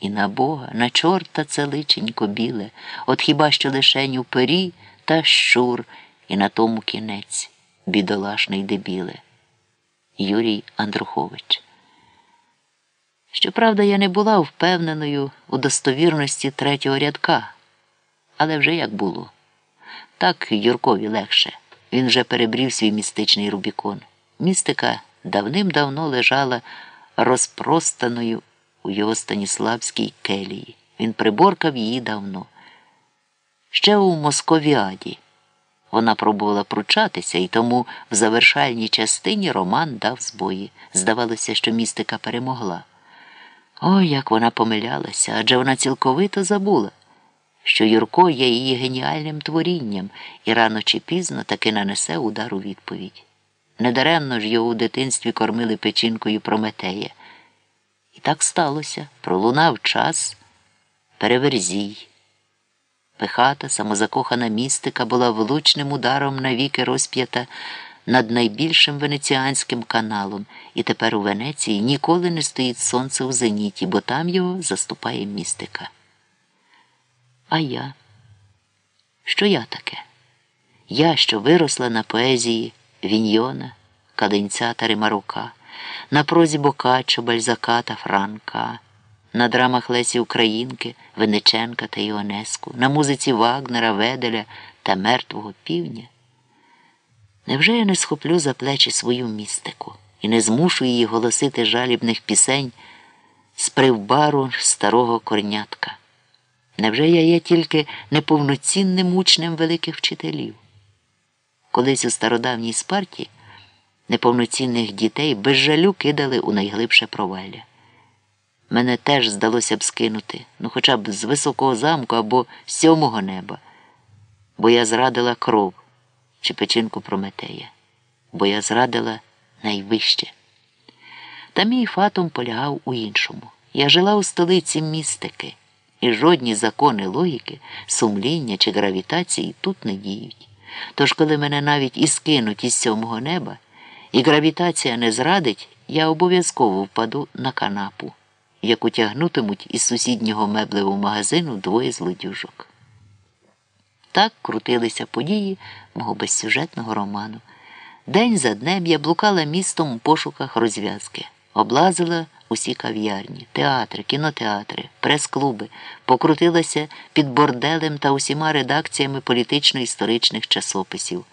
І на Бога, на чорта це личенько біле, от хіба що лишень у пері та щур, і на тому кінець, бідолашний дебіле. Юрій Андрухович. Щоправда, я не була впевненою у достовірності третього рядка, але вже як було. Так Юркові легше. Він вже перебрів свій містичний Рубікон. Містика давним-давно лежала розпростаною у його станіславській келії. Він приборкав її давно. Ще у Московіаді. Вона пробувала пручатися, і тому в завершальній частині Роман дав збої. Здавалося, що містика перемогла. Ой, як вона помилялася, адже вона цілковито забула, що Юрко є її геніальним творінням і рано чи пізно таки нанесе удар у відповідь. Недаремно ж його у дитинстві кормили печінкою Прометея. Так сталося. Пролунав час переверзій. Пихата, самозакохана містика була влучним ударом навіки розп'ята над найбільшим венеціанським каналом, і тепер у Венеції ніколи не стоїть сонце у зеніті, бо там його заступає містика. А я? Що я таке? Я, що виросла на поезії Віньйона, Каденця та Римарука, на прозі Бокаччо, Бальзака та Франка, на драмах Лесі Українки, Венеченка та Іонеску, на музиці Вагнера, Веделя та Мертвого півня. Невже я не схоплю за плечі свою містику і не змушу її голосити жалібних пісень з привбару старого корнятка? Невже я є тільки неповноцінним учнем великих вчителів? Колись у стародавній спарті неповноцінних дітей без жалю кидали у найглибше провалля. Мене теж здалося б скинути, ну хоча б з високого замку або з сьомого неба, бо я зрадила кров чи печінку Прометея, бо я зрадила найвище. Та мій фатум полягав у іншому. Я жила у столиці містики, і жодні закони логіки, сумління чи гравітації тут не діють. Тож, коли мене навіть і скинуть із сьомого неба, і гравітація не зрадить, я обов'язково впаду на канапу, яку тягнутимуть із сусіднього меблевого магазину двоє злодюжок. Так крутилися події мого безсюжетного роману. День за днем я блукала містом у пошуках розв'язки, облазила усі кав'ярні, театри, кінотеатри, прес-клуби, покрутилася під борделем та усіма редакціями політично-історичних часописів,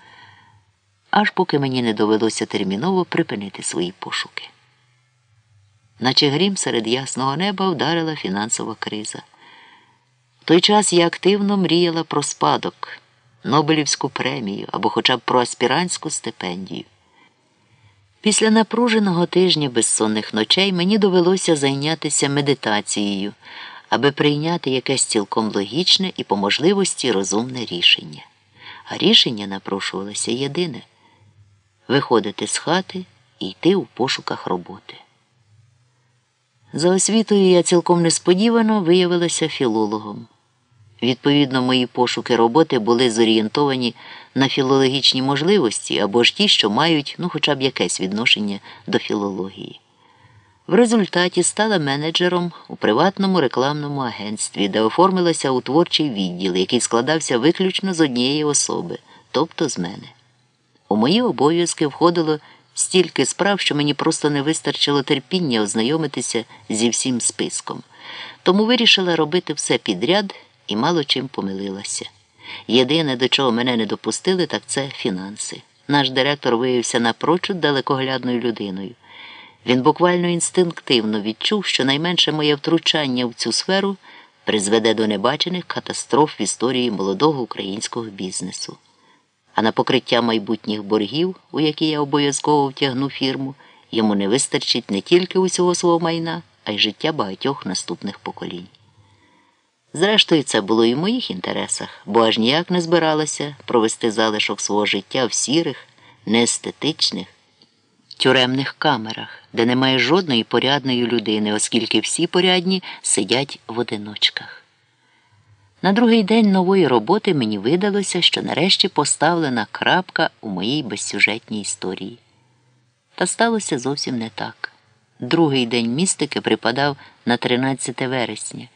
аж поки мені не довелося терміново припинити свої пошуки. Наче грім серед ясного неба вдарила фінансова криза. В той час я активно мріяла про спадок, Нобелівську премію або хоча б про аспірантську стипендію. Після напруженого тижня безсонних ночей мені довелося зайнятися медитацією, аби прийняти якесь цілком логічне і по можливості розумне рішення. А рішення напрошувалося єдине виходити з хати і йти у пошуках роботи. За освітою я цілком несподівано виявилася філологом. Відповідно, мої пошуки роботи були зорієнтовані на філологічні можливості або ж ті, що мають ну, хоча б якесь відношення до філології. В результаті стала менеджером у приватному рекламному агентстві, де оформилася у творчий відділ, який складався виключно з однієї особи, тобто з мене. У мої обов'язки входило стільки справ, що мені просто не вистачило терпіння ознайомитися зі всім списком. Тому вирішила робити все підряд і мало чим помилилася. Єдине, до чого мене не допустили, так це фінанси. Наш директор виявився напрочуд далекоглядною людиною. Він буквально інстинктивно відчув, що найменше моє втручання в цю сферу призведе до небачених катастроф в історії молодого українського бізнесу. А на покриття майбутніх боргів, у які я обов'язково втягну фірму, йому не вистачить не тільки усього свого майна, а й життя багатьох наступних поколінь. Зрештою, це було і в моїх інтересах, бо аж ніяк не збиралася провести залишок свого життя в сірих, неестетичних, тюремних камерах, де немає жодної порядної людини, оскільки всі порядні сидять в одиночках. На другий день нової роботи мені видалося, що нарешті поставлена крапка у моїй безсюжетній історії. Та сталося зовсім не так. Другий день містики припадав на 13 вересня.